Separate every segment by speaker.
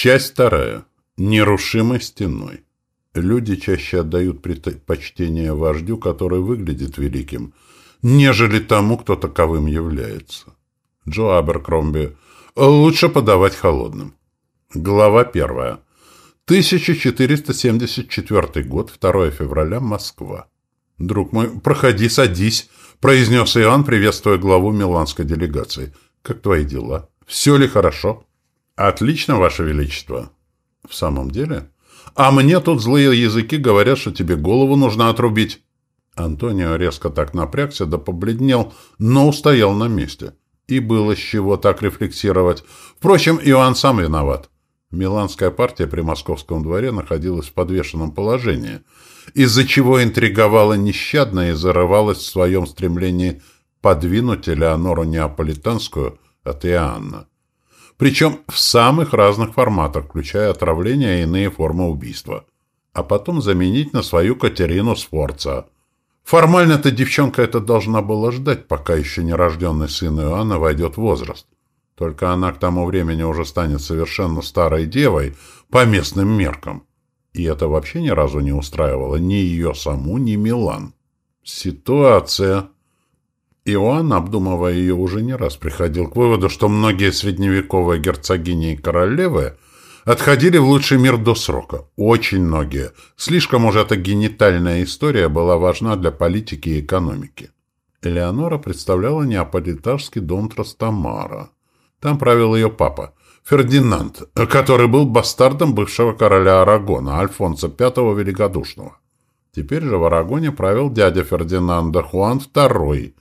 Speaker 1: Часть вторая. Нерушимой стеной. Люди чаще отдают предпочтение вождю, который выглядит великим, нежели тому, кто таковым является. Джо Аберкромби. Лучше подавать холодным. Глава первая. 1474 год, 2 февраля, Москва. «Друг мой, проходи, садись», — произнес Иоанн, приветствуя главу миланской делегации. «Как твои дела? Все ли хорошо?» «Отлично, Ваше Величество». «В самом деле?» «А мне тут злые языки говорят, что тебе голову нужно отрубить». Антонио резко так напрягся, да побледнел, но устоял на месте. И было с чего так рефлексировать. Впрочем, Иоанн сам виноват. Миланская партия при московском дворе находилась в подвешенном положении, из-за чего интриговала нещадно и зарывалась в своем стремлении подвинуть Элеонору Неаполитанскую от Иоанна причем в самых разных форматах, включая отравление и иные формы убийства, а потом заменить на свою Катерину Сфорца. Формально-то девчонка это должна была ждать, пока еще нерожденный сын Иоанна войдет в возраст. Только она к тому времени уже станет совершенно старой девой по местным меркам. И это вообще ни разу не устраивало ни ее саму, ни Милан. Ситуация Иоанн, обдумывая ее, уже не раз приходил к выводу, что многие средневековые герцогини и королевы отходили в лучший мир до срока. Очень многие. Слишком уже эта генитальная история была важна для политики и экономики. Элеонора представляла неаполитанский дом Трастамара. Там правил ее папа, Фердинанд, который был бастардом бывшего короля Арагона, Альфонса V Великодушного. Теперь же в Арагоне правил дядя Фердинанда Хуан II,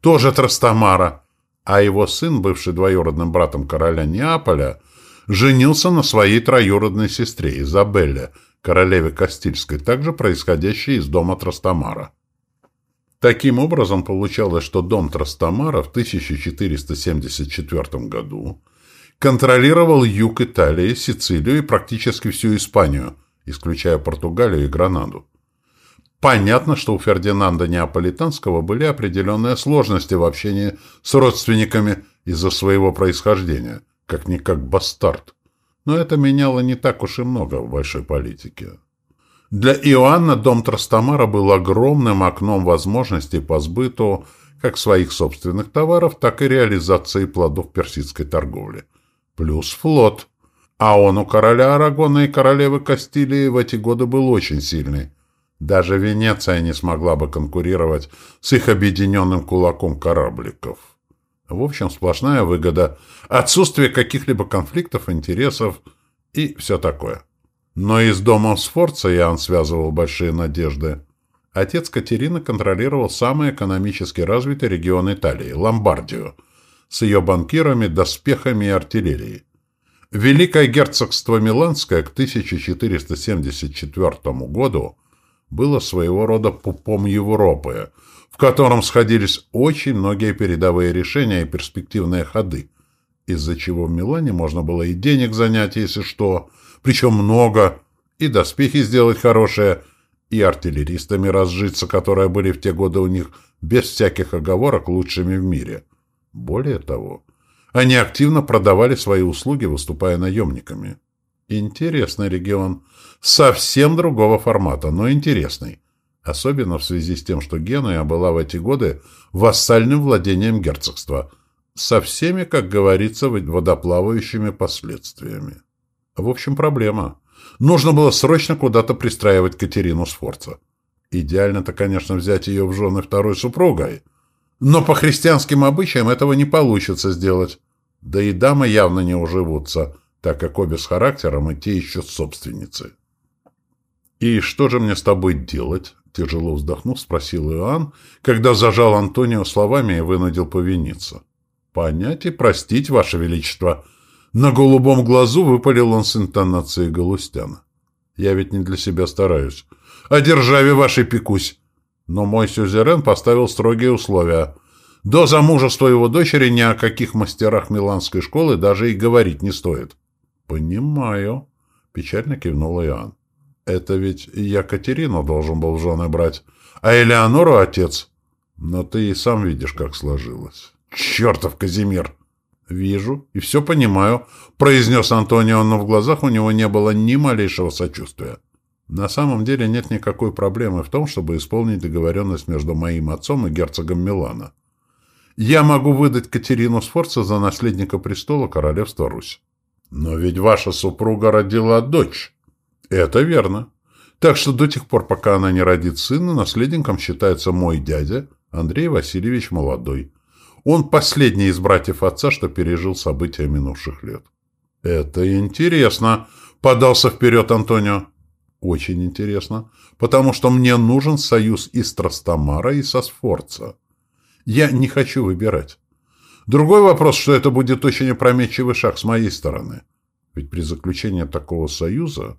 Speaker 1: тоже Трастамара, а его сын, бывший двоюродным братом короля Неаполя, женился на своей троюродной сестре Изабелле, королеве Кастильской, также происходящей из дома Трастамара. Таким образом, получалось, что дом Трастамара в 1474 году контролировал юг Италии, Сицилию и практически всю Испанию, исключая Португалию и Гранаду. Понятно, что у Фердинанда Неаполитанского были определенные сложности в общении с родственниками из-за своего происхождения, как-никак бастард. Но это меняло не так уж и много в большой политике. Для Иоанна дом Трастамара был огромным окном возможностей по сбыту как своих собственных товаров, так и реализации плодов персидской торговли. Плюс флот. А он у короля Арагона и королевы Кастилии в эти годы был очень сильный. Даже Венеция не смогла бы конкурировать с их объединенным кулаком корабликов. В общем, сплошная выгода, отсутствие каких-либо конфликтов, интересов и все такое. Но и с домом Сфорца Иоанн связывал большие надежды. Отец Катерины контролировал самый экономически развитый регион Италии – Ломбардию, с ее банкирами, доспехами и артиллерией. Великое герцогство Миланское к 1474 году – было своего рода пупом Европы, в котором сходились очень многие передовые решения и перспективные ходы, из-за чего в Милане можно было и денег занять, если что, причем много, и доспехи сделать хорошие, и артиллеристами разжиться, которые были в те годы у них без всяких оговорок лучшими в мире. Более того, они активно продавали свои услуги, выступая наемниками. Интересный регион. Совсем другого формата, но интересный. Особенно в связи с тем, что Генуя была в эти годы вассальным владением герцогства, со всеми, как говорится, водоплавающими последствиями. В общем, проблема. Нужно было срочно куда-то пристраивать Катерину Сфорца. Идеально-то, конечно, взять ее в жены второй супругой. Но по христианским обычаям этого не получится сделать. Да и дамы явно не уживутся так как обе с характером и те еще собственницы. «И что же мне с тобой делать?» — тяжело вздохнув, спросил Иоанн, когда зажал Антонио словами и вынудил повиниться. «Понять и простить, Ваше Величество!» На голубом глазу выпалил он с интонацией Галустяна. «Я ведь не для себя стараюсь. О державе вашей пекусь. Но мой сюзерен поставил строгие условия. До замужества его дочери ни о каких мастерах Миланской школы даже и говорить не стоит. «Понимаю», — печально кивнул Иоанн. «Это ведь я Катерину должен был в жены брать, а Элеонору отец. Но ты и сам видишь, как сложилось. Чертов Казимир!» «Вижу и все понимаю», — произнес Антонио, но в глазах у него не было ни малейшего сочувствия. «На самом деле нет никакой проблемы в том, чтобы исполнить договоренность между моим отцом и герцогом Милана. Я могу выдать Катерину Сфорца за наследника престола королевства Русь». «Но ведь ваша супруга родила дочь». «Это верно. Так что до тех пор, пока она не родит сына, наследником считается мой дядя Андрей Васильевич Молодой». Он последний из братьев отца, что пережил события минувших лет. «Это интересно», — подался вперед Антонио. «Очень интересно, потому что мне нужен союз и с Трастамара, и со Сфорца. Я не хочу выбирать. Другой вопрос, что это будет очень опрометчивый шаг с моей стороны. Ведь при заключении такого союза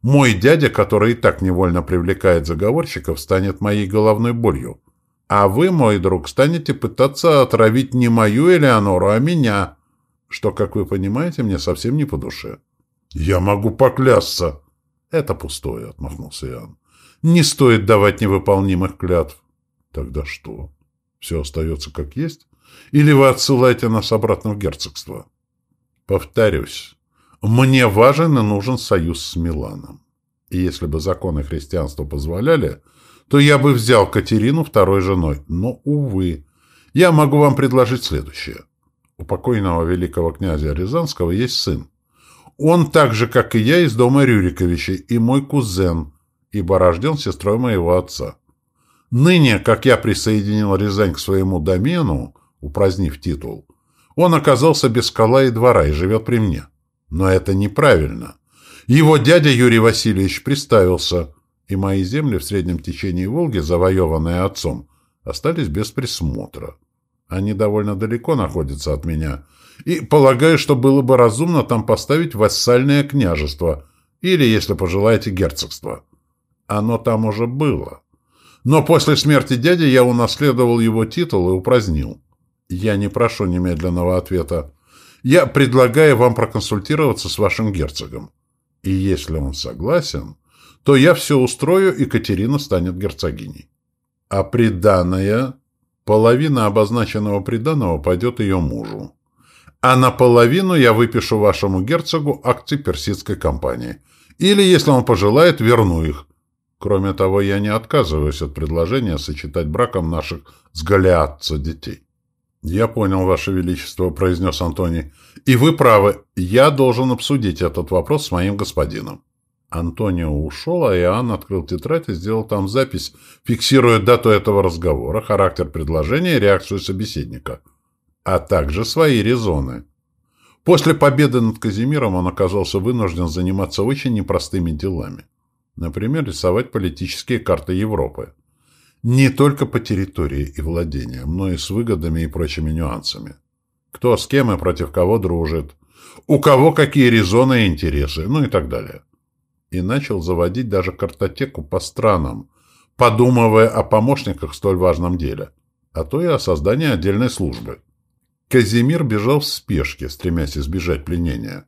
Speaker 1: мой дядя, который и так невольно привлекает заговорщиков, станет моей головной болью. А вы, мой друг, станете пытаться отравить не мою Элеонору, а меня, что, как вы понимаете, мне совсем не по душе. Я могу поклясться. Это пустое, отмахнулся Иоанн. Не стоит давать невыполнимых клятв. Тогда что? Все остается как есть? Или вы отсылаете нас обратно в герцогство? Повторюсь, мне важен и нужен союз с Миланом. И если бы законы христианства позволяли, то я бы взял Катерину второй женой. Но, увы, я могу вам предложить следующее. У покойного великого князя Рязанского есть сын. Он так же, как и я, из дома Рюриковичей, и мой кузен, ибо рожден сестрой моего отца. Ныне, как я присоединил Рязань к своему домену, упразднив титул, он оказался без скала и двора и живет при мне. Но это неправильно. Его дядя Юрий Васильевич представился – и мои земли в среднем течении Волги, завоеванные отцом, остались без присмотра. Они довольно далеко находятся от меня, и полагаю, что было бы разумно там поставить вассальное княжество или, если пожелаете, герцогство. Оно там уже было. Но после смерти дяди я унаследовал его титул и упразднил. Я не прошу немедленного ответа. Я предлагаю вам проконсультироваться с вашим герцогом. И если он согласен, то я все устрою, и Катерина станет герцогиней. А приданая, половина обозначенного приданого пойдет ее мужу. А наполовину я выпишу вашему герцогу акции персидской компании. Или, если он пожелает, верну их. Кроме того, я не отказываюсь от предложения сочетать браком наших с Голиатца детей. «Я понял, Ваше Величество», — произнес Антоний. «И вы правы. Я должен обсудить этот вопрос с моим господином». Антонио ушел, а Иоанн открыл тетрадь и сделал там запись, фиксируя дату этого разговора, характер предложения и реакцию собеседника, а также свои резоны. После победы над Казимиром он оказался вынужден заниматься очень непростыми делами. Например, рисовать политические карты Европы. Не только по территории и владениям, но и с выгодами и прочими нюансами. Кто с кем и против кого дружит, у кого какие резоны и интересы, ну и так далее и начал заводить даже картотеку по странам, подумывая о помощниках в столь важном деле, а то и о создании отдельной службы. Казимир бежал в спешке, стремясь избежать пленения.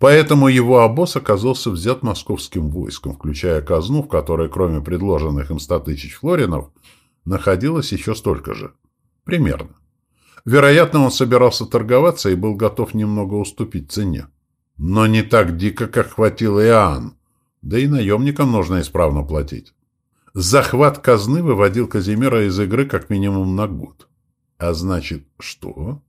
Speaker 1: Поэтому его обоз оказался взят московским войском, включая казну, в которой, кроме предложенных им ста тысяч флоринов, находилось еще столько же. Примерно. Вероятно, он собирался торговаться и был готов немного уступить цене. Но не так дико, как хватил Иоанн, да и наемникам нужно исправно платить. Захват казны выводил Казимира из игры как минимум на год. А значит, что?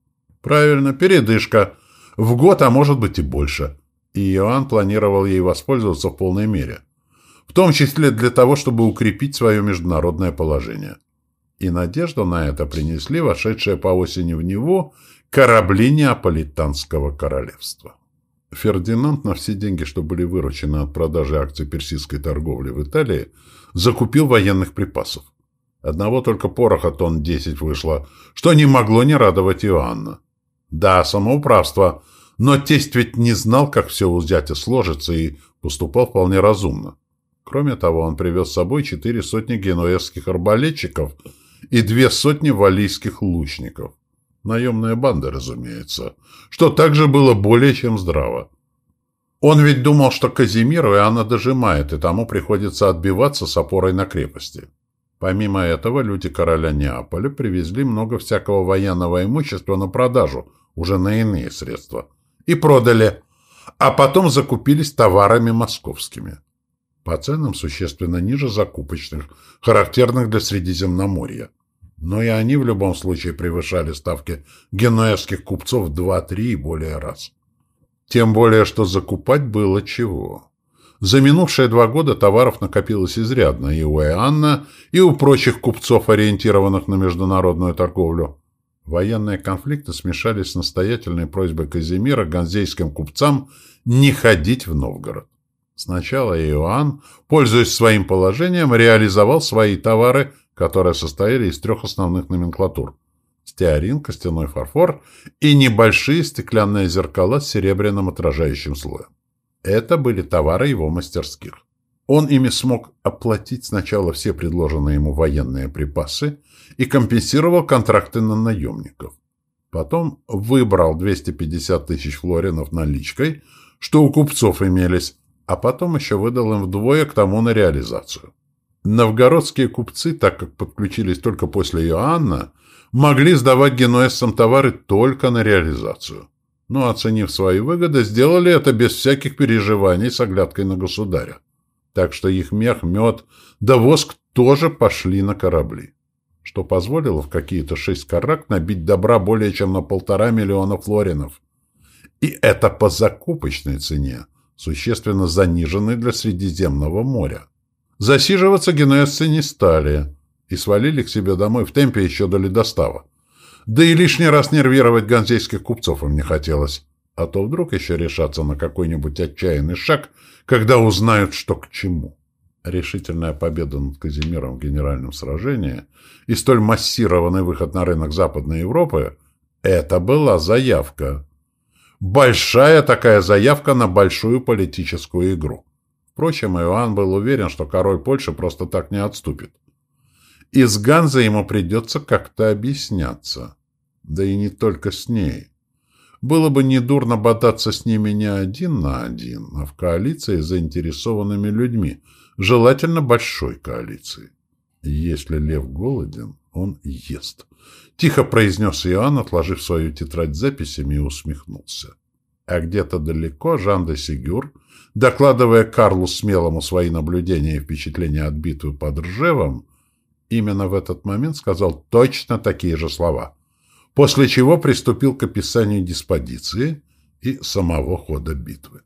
Speaker 1: Правильно, передышка. В год, а может быть и больше. И Иоанн планировал ей воспользоваться в полной мере. В том числе для того, чтобы укрепить свое международное положение. И надежду на это принесли вошедшие по осени в него корабли Неаполитанского королевства. Фердинанд на все деньги, что были выручены от продажи акций персидской торговли в Италии, закупил военных припасов. Одного только пороха тонн 10 вышло, что не могло не радовать Иоанна. Да, самоуправство, но тесть ведь не знал, как все у зятя сложится, и поступал вполне разумно. Кроме того, он привез с собой четыре сотни генуэзских арбалетчиков и две сотни валийских лучников. Наемная банда, разумеется, что также было более чем здраво. Он ведь думал, что Казимиру и она дожимает, и тому приходится отбиваться с опорой на крепости. Помимо этого, люди короля Неаполя привезли много всякого военного имущества на продажу, уже на иные средства, и продали, а потом закупились товарами московскими. По ценам существенно ниже закупочных, характерных для Средиземноморья. Но и они в любом случае превышали ставки генуэзских купцов в 2-3 и более раз. Тем более, что закупать было чего. За минувшие два года товаров накопилось изрядно и у Иоанна, и у прочих купцов, ориентированных на международную торговлю. Военные конфликты смешались с настоятельной просьбой Казимира ганзейским купцам не ходить в Новгород. Сначала Иоанн, пользуясь своим положением, реализовал свои товары, которые состояли из трех основных номенклатур стеарин, костяной фарфор и небольшие стеклянные зеркала с серебряным отражающим слоем. Это были товары его мастерских. Он ими смог оплатить сначала все предложенные ему военные припасы и компенсировал контракты на наемников. Потом выбрал 250 тысяч флоринов наличкой, что у купцов имелись, а потом еще выдал им вдвое к тому на реализацию. Новгородские купцы, так как подключились только после Иоанна, могли сдавать генуэзцам товары только на реализацию. Но, оценив свои выгоды, сделали это без всяких переживаний с оглядкой на государя. Так что их мех, мед да воск тоже пошли на корабли. Что позволило в какие-то шесть карак набить добра более чем на полтора миллиона флоринов. И это по закупочной цене, существенно заниженной для Средиземного моря. Засиживаться генуэзцы не стали – и свалили к себе домой в темпе еще до ледостава. Да и лишний раз нервировать ганзейских купцов им не хотелось, а то вдруг еще решаться на какой-нибудь отчаянный шаг, когда узнают, что к чему. Решительная победа над Казимиром в генеральном сражении и столь массированный выход на рынок Западной Европы – это была заявка. Большая такая заявка на большую политическую игру. Впрочем, Иоанн был уверен, что король Польши просто так не отступит. И с Ганзой ему придется как-то объясняться. Да и не только с ней. Было бы недурно бодаться с ними не один на один, а в коалиции с заинтересованными людьми, желательно большой коалиции. Если лев голоден, он ест. Тихо произнес Иоанн, отложив свою тетрадь с записями, и усмехнулся. А где-то далеко Жан де Сигюр, докладывая Карлу Смелому свои наблюдения и впечатления от битвы под Ржевом, именно в этот момент сказал точно такие же слова, после чего приступил к описанию диспозиции и самого хода битвы.